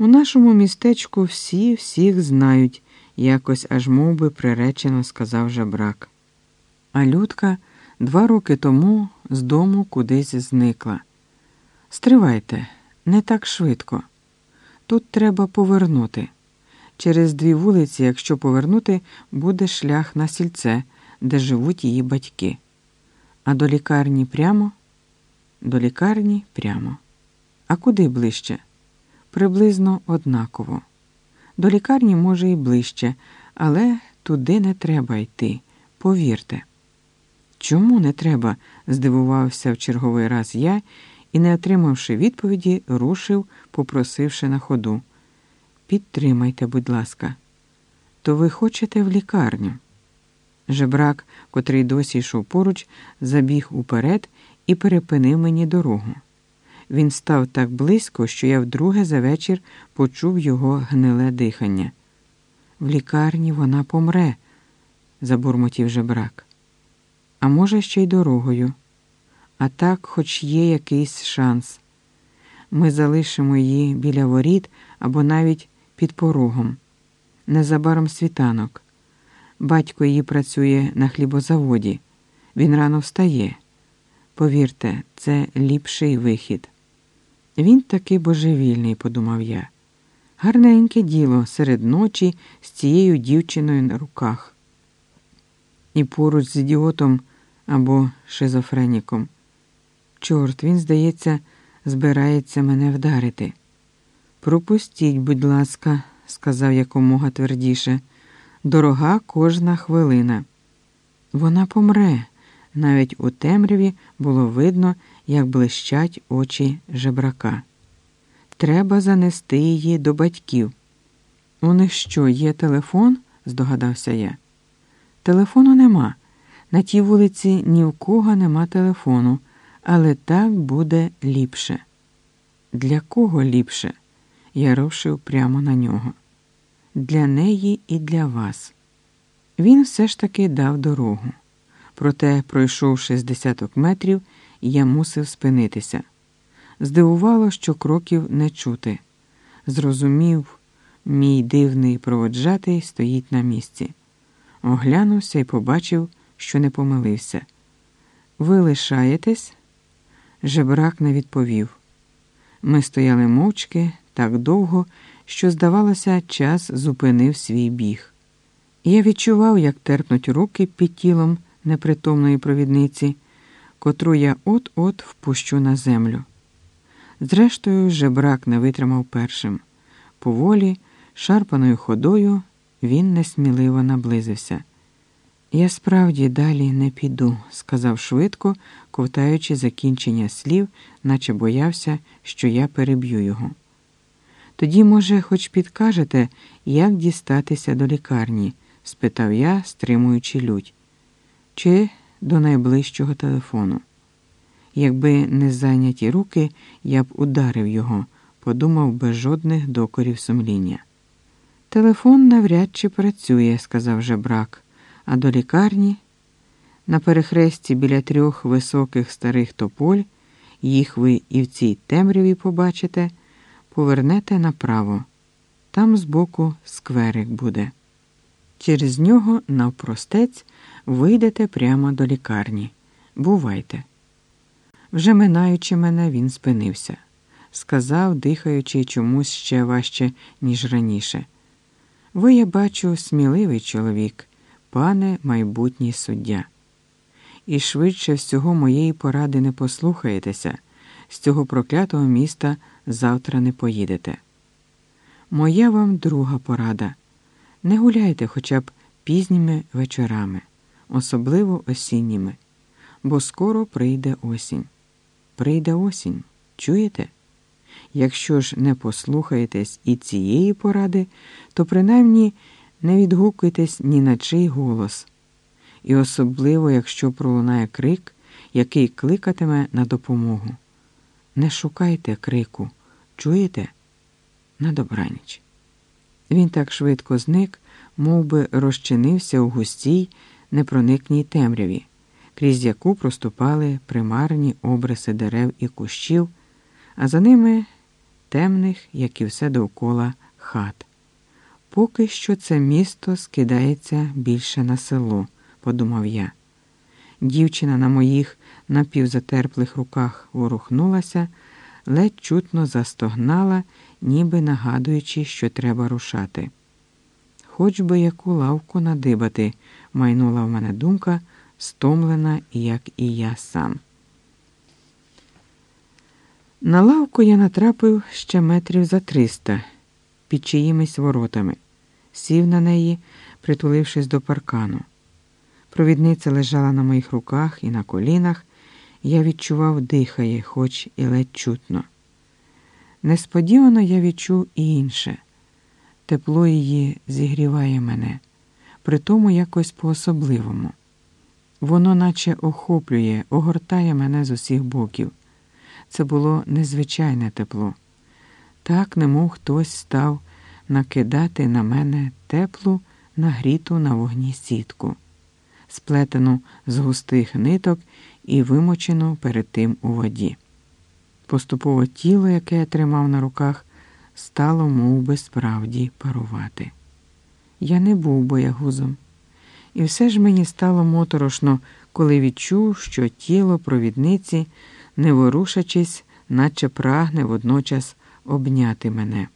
У нашому містечку всі всіх знають, якось аж мов би, приречено сказав жебрак. А Людка два роки тому з дому кудись зникла. Стривайте, не так швидко. Тут треба повернути. Через дві вулиці, якщо повернути, буде шлях на сільце, де живуть її батьки. А до лікарні прямо? До лікарні прямо. А куди ближче? Приблизно однаково. До лікарні може і ближче, але туди не треба йти, повірте. Чому не треба? здивувався в черговий раз я і, не отримавши відповіді, рушив, попросивши на ходу. Підтримайте, будь ласка, то ви хочете в лікарню? Жебрак, котрий досі йшов поруч, забіг уперед і перепинив мені дорогу. Він став так близько, що я вдруге за вечір почув його гниле дихання. В лікарні вона помре, забурмотів жебрак. А може, ще й дорогою. А так, хоч є якийсь шанс. Ми залишимо її біля воріт або навіть під порогом. Незабаром світанок. Батько її працює на хлібозаводі. Він рано встає. Повірте, це ліпший вихід. Він таки божевільний, подумав я. Гарненьке діло серед ночі з цією дівчиною на руках. І поруч з ідіотом або шизофреніком. Чорт, він, здається, збирається мене вдарити. Пропустіть, будь ласка, сказав якомога твердіше. Дорога кожна хвилина. Вона помре. Навіть у темряві було видно, як блищать очі жебрака. Треба занести її до батьків. У них що, є телефон? здогадався я. Телефону нема. На тій вулиці ні в кого нема телефону, але так буде ліпше. Для кого ліпше? Я рушив прямо на нього. Для неї і для вас. Він все ж таки дав дорогу. Проте, пройшовши з десяток метрів, я мусив спинитися. Здивувало, що кроків не чути. Зрозумів, мій дивний проводжатий стоїть на місці. Оглянувся і побачив, що не помилився. Ви лишаєтесь? Жебрак не відповів. Ми стояли мовчки так довго, що, здавалося, час зупинив свій біг. Я відчував, як терпнуть руки під тілом непритомної провідниці, котру я от-от впущу на землю. Зрештою, жебрак не витримав першим. Поволі, шарпаною ходою, він несміливо наблизився. Я справді далі не піду, сказав швидко, ковтаючи закінчення слів, наче боявся, що я переб'ю його. Тоді, може, хоч підкажете, як дістатися до лікарні? спитав я, стримуючи лють, чи до найближчого телефону. Якби не зайняті руки, я б ударив його, подумав без жодних докорів сумління. Телефон навряд чи працює, сказав жебрак, а до лікарні на перехресті біля трьох високих старих тополь, їх ви і в цій темряві побачите, повернете направо. Там збоку скверик буде. Через нього навпростець вийдете прямо до лікарні. Бувайте. Вже минаючи мене, він спинився, сказав, дихаючи чомусь ще важче, ніж раніше. Ви, я бачу, сміливий чоловік, пане майбутній суддя. І швидше всього моєї поради не послухаєтеся, з цього проклятого міста завтра не поїдете. Моя вам друга порада не гуляйте хоча б пізніми вечорами, особливо осінніми, бо скоро прийде осінь. Прийде осінь, чуєте? Якщо ж не послухаєтесь і цієї поради, то принаймні не відгукуйтесь ні на чий голос, і особливо, якщо пролунає крик, який кликатиме на допомогу. Не шукайте крику, чуєте? На добраніч. Він так швидко зник, мов би розчинився у густій, непроникній темряві, крізь яку проступали примарні обриси дерев і кущів, а за ними темних, як і все довкола хат. Поки що це місто скидається більше на село, подумав я. Дівчина на моїх напівзатерплих руках ворухнулася, ледь чутно застогнала, ніби нагадуючи, що треба рушати. Хоч би яку лавку надибати, майнула в мене думка, стомлена, як і я сам. На лавку я натрапив ще метрів за триста під чиїмись воротами, сів на неї, притулившись до паркану. Провідниця лежала на моїх руках і на колінах, я відчував, дихає, хоч і ледь чутно. Несподівано я відчув і інше. Тепло її зігріває мене, при тому якось по-особливому. Воно наче охоплює, огортає мене з усіх боків. Це було незвичайне тепло. Так, немов хтось став накидати на мене теплу, нагріту на вогні сітку, сплетену з густих ниток і вимочену перед тим у воді. Поступово тіло, яке я тримав на руках, стало мов би, справді парувати. Я не був боягузом, і все ж мені стало моторошно, коли відчув, що тіло провідниці, не ворушачись, наче прагне водночас обняти мене.